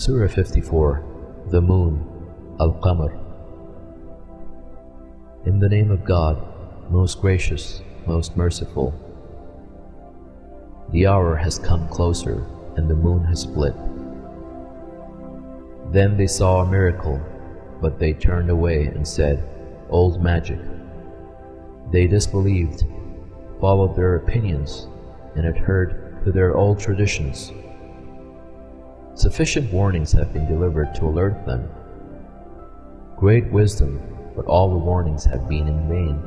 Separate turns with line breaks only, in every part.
Surah 54 The Moon Al Qamar In the name of God, most gracious, most merciful. The hour has come closer, and the moon has split. Then they saw a miracle, but they turned away and said, Old magic. They disbelieved, followed their opinions, and adhered to their old traditions. Sufficient warnings have been delivered to alert them. Great wisdom, but all the warnings have been in vain.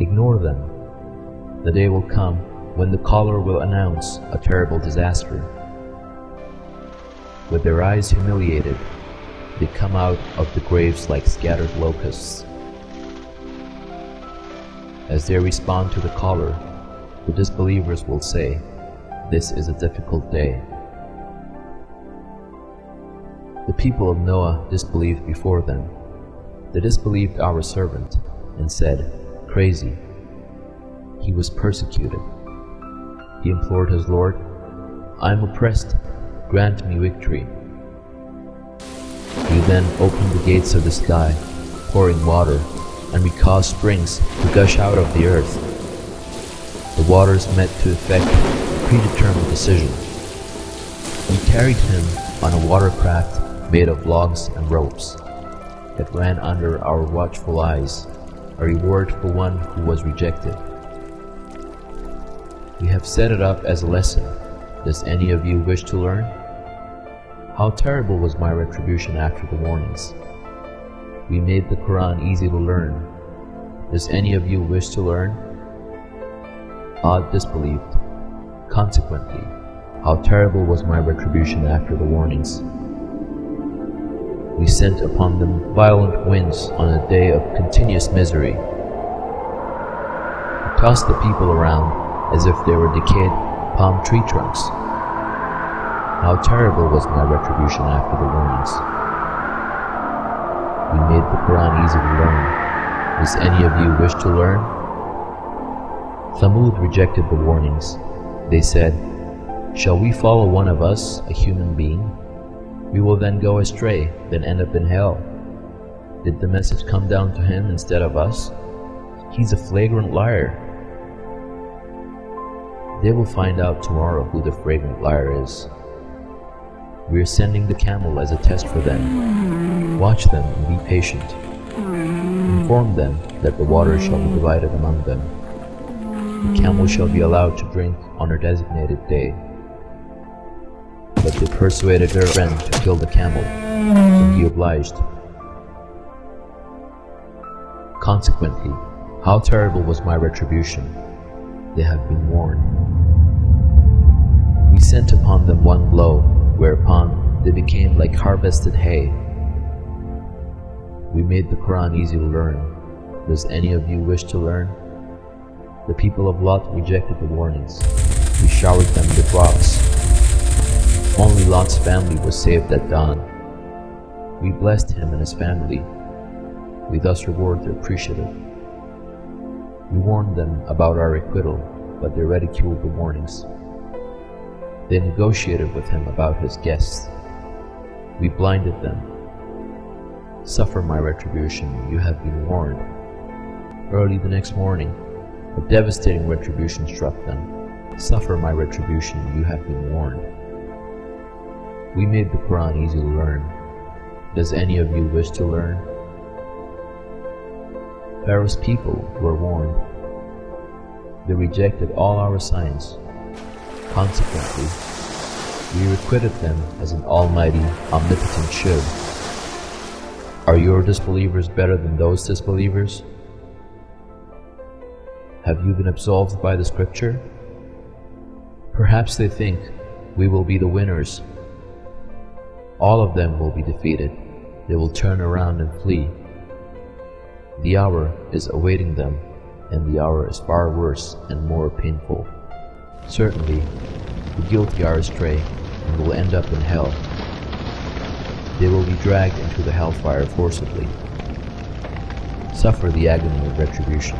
Ignore them. The day will come when the caller will announce a terrible disaster. With their eyes humiliated, they come out of the graves like scattered locusts. As they respond to the caller, the disbelievers will say, This is a difficult day. The people of Noah disbelieved before them. They disbelieved our servant and said, Crazy. He was persecuted. He implored his Lord, I am oppressed, grant me victory. He then opened the gates of the sky, pouring water, and we caused springs to gush out of the earth. The waters met to effect a predetermined decision. We carried him on a watercraft made of logs and ropes. that ran under our watchful eyes, a reward for one who was rejected. We have set it up as a lesson. Does any of you wish to learn? How terrible was my retribution after the warnings. We made the Quran easy to learn. Does any of you wish to learn? Ad disbelieved. Consequently, how terrible was my retribution after the warnings. We sent upon them violent winds on a day of continuous misery. We tossed the people around as if they were decayed palm tree trunks. How terrible was my retribution after the warnings. We made the Quran easy to learn. Does any of you wish to learn? Thamud rejected the warnings. They said, Shall we follow one of us, a human being? We will then go astray, then end up in hell. Did the message come down to him instead of us? He's a flagrant liar. They will find out tomorrow who the flagrant liar is. We are sending the camel as a test for them. Watch them and be patient. Inform them that the water shall be divided among them. The camel shall be allowed to drink on her designated day. But they persuaded their friend to kill the camel, and he obliged. Consequently, how terrible was my retribution. They have been warned. We sent upon them one blow, whereupon they became like harvested hay. We made the Quran easy to learn. Does any of you wish to learn? The people of Lot rejected the warnings. We showered them with rocks. Only Lot's family was saved at dawn. We blessed him and his family. We thus reward the appreciative. We warned them about our acquittal, but they ridiculed the warnings. They negotiated with him about his guests. We blinded them. Suffer my retribution, you have been warned. Early the next morning, a devastating retribution struck them. Suffer my retribution, you have been warned. We made the Quran easy to learn. Does any of you wish to learn? Pharaoh's people were warned. They rejected all our signs. Consequently, we requited them as an almighty, omnipotent should. Are your disbelievers better than those disbelievers? Have you been absolved by the scripture? Perhaps they think we will be the winners. All of them will be defeated. They will turn around and flee. The hour is awaiting them, and the hour is far worse and more painful. Certainly, the guilty are astray and will end up in hell. They will be dragged into the hellfire forcibly. Suffer the agony of retribution.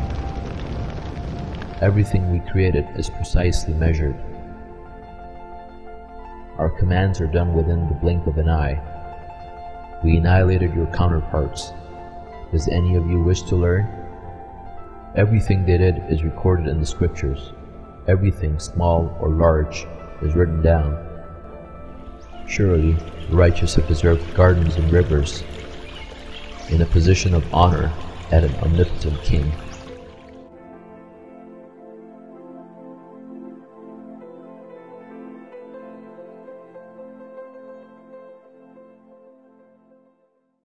Everything we created is precisely measured. Our commands are done within the blink of an eye. We annihilated your counterparts. Does any of you wish to learn? Everything they did is recorded in the scriptures. Everything, small or large, is written down. Surely, the righteous have deserved gardens and rivers in a position of honor at an omnipotent king.